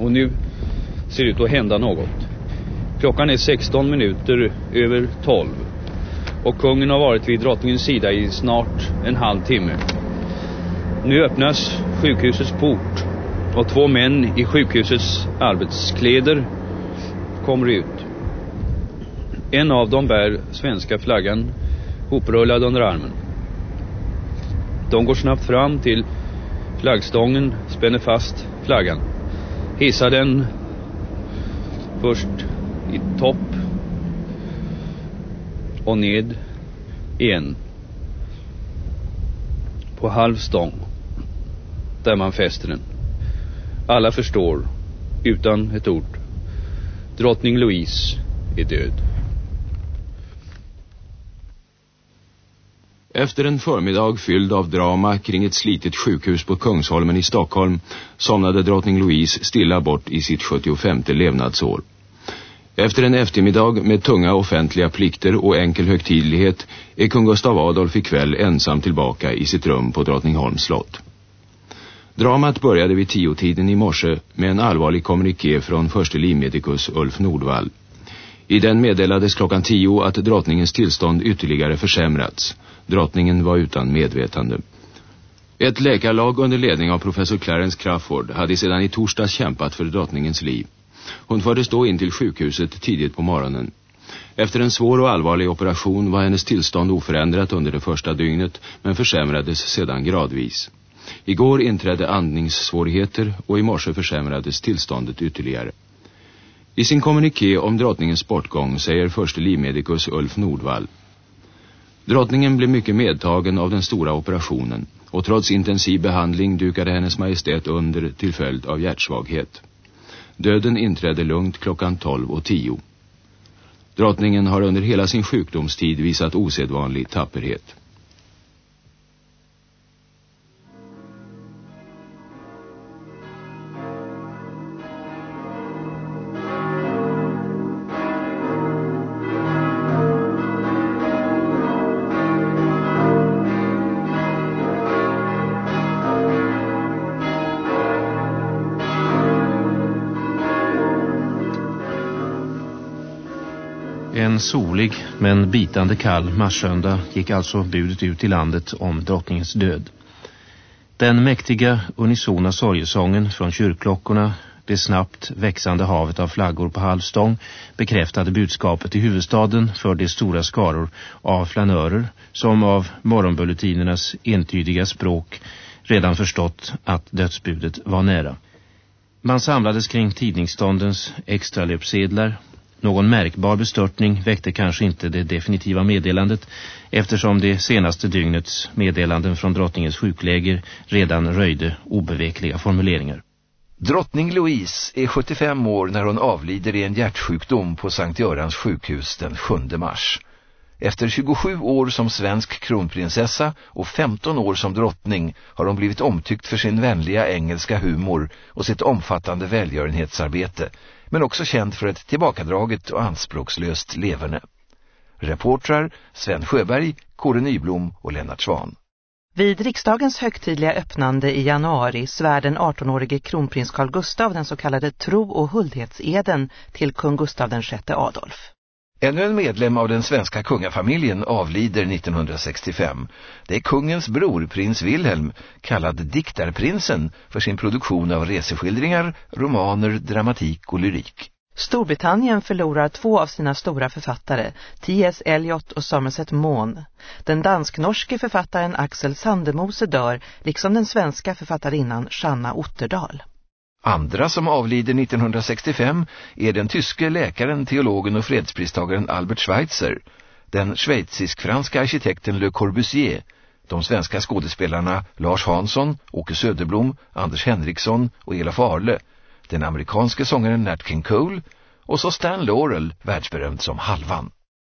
Och nu ser det ut att hända något. Klockan är 16 minuter över 12. Och kungen har varit vid drottningens sida i snart en halv timme. Nu öppnas sjukhusets port och två män i sjukhusets arbetskläder kommer ut. En av dem bär svenska flaggan hoprullad under armen. De går snabbt fram till flaggstången, spänner fast flaggan, Hissa den först i topp och ned igen på halv stång där man fäster den. Alla förstår, utan ett ord, drottning Louise är död. Efter en förmiddag fylld av drama kring ett slitet sjukhus på Kungsholmen i Stockholm somnade drottning Louise stilla bort i sitt 75 levnadsår. Efter en eftermiddag med tunga offentliga plikter och enkel högtidlighet är kung Gustav Adolf ikväll ensam tillbaka i sitt rum på Drottningholms slott. Dramat började vid tiotiden i morse med en allvarlig kommuniké från förste livmedikus Ulf Nordvall. I den meddelades klockan tio att drottningens tillstånd ytterligare försämrats. Drottningen var utan medvetande. Ett läkarlag under ledning av professor Clarence Crawford hade sedan i torsdags kämpat för drottningens liv. Hon fördes då in till sjukhuset tidigt på morgonen. Efter en svår och allvarlig operation var hennes tillstånd oförändrat under det första dygnet men försämrades sedan gradvis. Igår inträdde andningssvårigheter och i morse försämrades tillståndet ytterligare. I sin kommuniké om drottningens bortgång säger förste livmedikus Ulf Nordvall Drottningen blev mycket medtagen av den stora operationen och trots intensiv behandling dukade hennes majestät under till följd av hjärtsvaghet. Döden inträdde lugnt klockan 12 och 10. Drottningen har under hela sin sjukdomstid visat osedvanlig tapperhet. En solig men bitande kall marssöndag gick alltså budet ut i landet om drottningens död. Den mäktiga unisona sorgesången från kyrkklockorna, det snabbt växande havet av flaggor på halvstång bekräftade budskapet i huvudstaden för de stora skaror av flanörer som av morgonbulletinernas entydiga språk redan förstått att dödsbudet var nära. Man samlades kring tidningsståndens extra löpsedlar någon märkbar bestörtning väckte kanske inte det definitiva meddelandet eftersom det senaste dygnets meddelanden från drottningens sjukläger redan röjde obevekliga formuleringar. Drottning Louise är 75 år när hon avlider i en hjärtsjukdom på Sankt Görans sjukhus den 7 mars. Efter 27 år som svensk kronprinsessa och 15 år som drottning har hon blivit omtyckt för sin vänliga engelska humor och sitt omfattande välgörenhetsarbete, men också känd för ett tillbakadraget och anspråkslöst leverne. Reportrar Sven Sjöberg, Kåre Nyblom och Lennart Svan. Vid riksdagens högtidliga öppnande i januari svär den 18-årige kronprins Carl Gustav den så kallade tro- och huldhetseden till kung Gustav den sjätte Adolf. Ännu en medlem av den svenska kungafamiljen avlider 1965. Det är kungens bror, prins Wilhelm, kallad Diktarprinsen för sin produktion av reseskildringar, romaner, dramatik och lyrik. Storbritannien förlorar två av sina stora författare, T.S. Eliot och Somerset Maugham. Den dansk-norske författaren Axel Sandemose dör, liksom den svenska författarinnan Shanna Otterdal. Andra som avlider 1965 är den tyske läkaren, teologen och fredspristagaren Albert Schweitzer, den schweizisk-franska arkitekten Le Corbusier, de svenska skådespelarna Lars Hansson, Åke Söderblom, Anders Henriksson och Ela Farle, den amerikanske sångaren Nat King Cole och så Stan Laurel, världsberömd som Halvan.